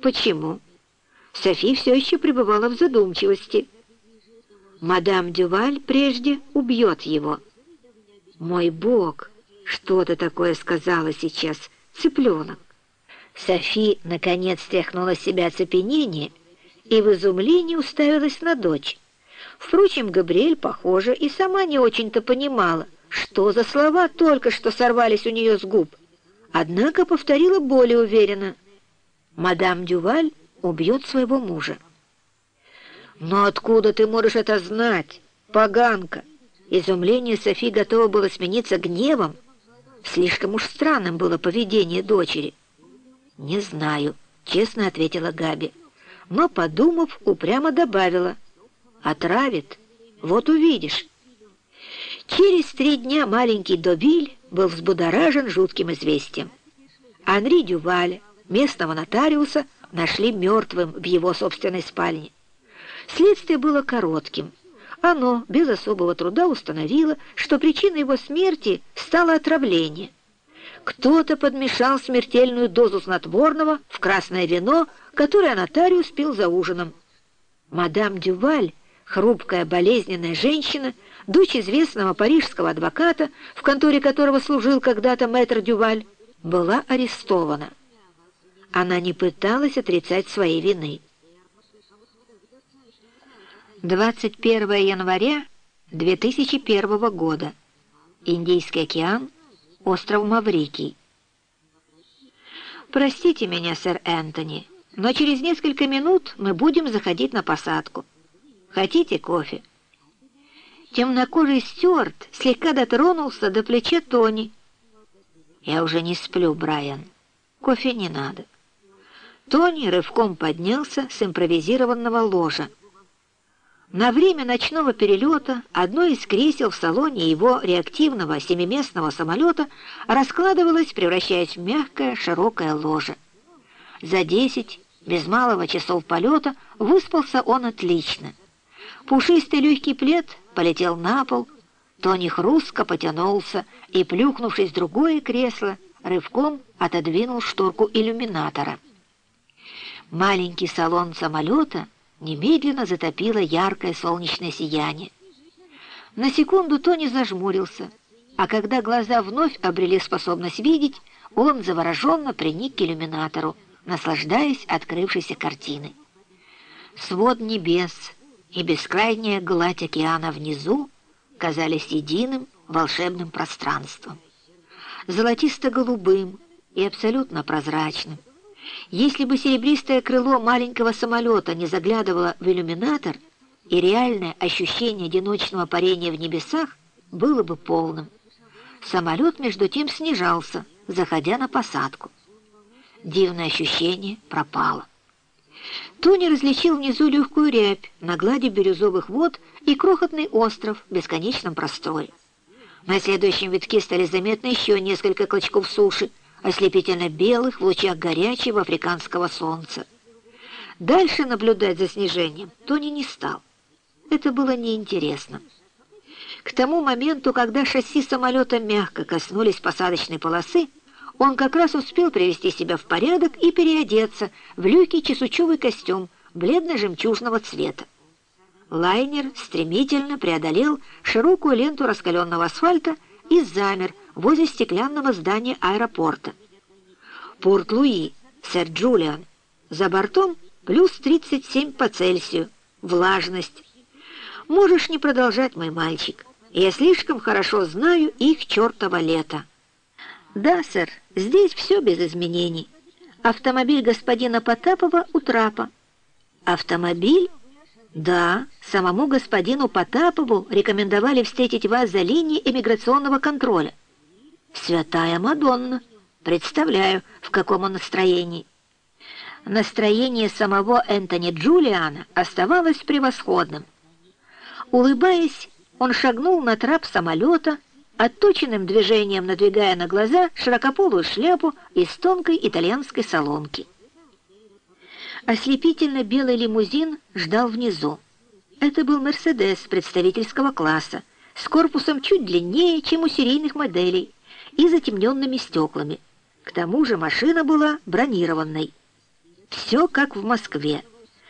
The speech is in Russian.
Почему? Софи все еще пребывала в задумчивости. Мадам Дюваль прежде убьет его. Мой бог, что ты такое сказала сейчас, цыпленок? Софи наконец стряхнула с себя оцепенение и в изумлении уставилась на дочь. Впрочем, Габриэль, похоже, и сама не очень-то понимала, что за слова только что сорвались у нее с губ. Однако повторила более уверенно. «Мадам Дюваль убьет своего мужа». «Но откуда ты можешь это знать, поганка?» Изумление Софи готово было смениться гневом. Слишком уж странным было поведение дочери. «Не знаю», — честно ответила Габи. Но, подумав, упрямо добавила. «Отравит. Вот увидишь». Через три дня маленький Добиль был взбудоражен жутким известием. Анри Дюваля, местного нотариуса, нашли мертвым в его собственной спальне. Следствие было коротким. Оно без особого труда установило, что причиной его смерти стало отравление. Кто-то подмешал смертельную дозу снотворного в красное вино, которое нотариус пил за ужином. Мадам Дюваль, хрупкая болезненная женщина, дочь известного парижского адвоката, в конторе которого служил когда-то мэтр Дюваль, была арестована. Она не пыталась отрицать своей вины. 21 января 2001 года. Индийский океан, остров Маврикий. «Простите меня, сэр Энтони, но через несколько минут мы будем заходить на посадку. Хотите кофе?» Темнокожий Стюарт слегка дотронулся до плеча Тони. «Я уже не сплю, Брайан. Кофе не надо». Тони рывком поднялся с импровизированного ложа. На время ночного перелета одно из кресел в салоне его реактивного семиместного самолета раскладывалось, превращаясь в мягкое широкое ложе. За десять, без малого часов полета, выспался он отлично. Пушистый легкий плед полетел на пол, Тони хрустко потянулся и, плюхнувшись в другое кресло, рывком отодвинул шторку иллюминатора. Маленький салон самолета — немедленно затопило яркое солнечное сияние. На секунду Тони зажмурился, а когда глаза вновь обрели способность видеть, он завороженно приник к иллюминатору, наслаждаясь открывшейся картиной. Свод небес и бескрайняя гладь океана внизу казались единым волшебным пространством, золотисто-голубым и абсолютно прозрачным, если бы серебристое крыло маленького самолета не заглядывало в иллюминатор, и реальное ощущение одиночного парения в небесах было бы полным. Самолет, между тем, снижался, заходя на посадку. Дивное ощущение пропало. Тони различил внизу легкую рябь на глади бирюзовых вод и крохотный остров в бесконечном просторе. На следующем витке стали заметны еще несколько клочков суши, ослепительно белых в лучах горячего африканского солнца. Дальше наблюдать за снижением Тони не стал. Это было неинтересно. К тому моменту, когда шасси самолета мягко коснулись посадочной полосы, он как раз успел привести себя в порядок и переодеться в легкий чесучевый костюм бледно-жемчужного цвета. Лайнер стремительно преодолел широкую ленту раскаленного асфальта и замер, возле стеклянного здания аэропорта. Порт-Луи, сэр Джулиан. За бортом плюс 37 по Цельсию. Влажность. Можешь не продолжать, мой мальчик. Я слишком хорошо знаю их чертово лето. Да, сэр, здесь все без изменений. Автомобиль господина Потапова у трапа. Автомобиль? Да, самому господину Потапову рекомендовали встретить вас за линией эмиграционного контроля. «Святая Мадонна! Представляю, в каком он настроении!» Настроение самого Энтони Джулиана оставалось превосходным. Улыбаясь, он шагнул на трап самолета, отточенным движением надвигая на глаза широкополую шляпу из тонкой итальянской соломки. Ослепительно белый лимузин ждал внизу. Это был «Мерседес» представительского класса, с корпусом чуть длиннее, чем у серийных моделей, и затемненными стеклами. К тому же машина была бронированной. Все как в Москве.